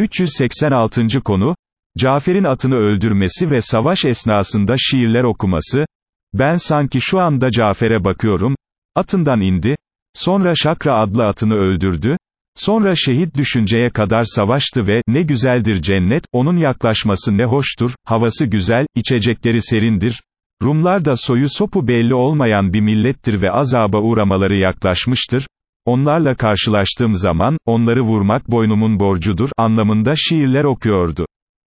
386. konu, Cafer'in atını öldürmesi ve savaş esnasında şiirler okuması, ben sanki şu anda Cafer'e bakıyorum, atından indi, sonra Şakra adlı atını öldürdü, sonra şehit düşünceye kadar savaştı ve, ne güzeldir cennet, onun yaklaşması ne hoştur, havası güzel, içecekleri serindir, Rumlar da soyu sopu belli olmayan bir millettir ve azaba uğramaları yaklaşmıştır, onlarla karşılaştığım zaman, onları vurmak boynumun borcudur, anlamında şiirler okuyordu.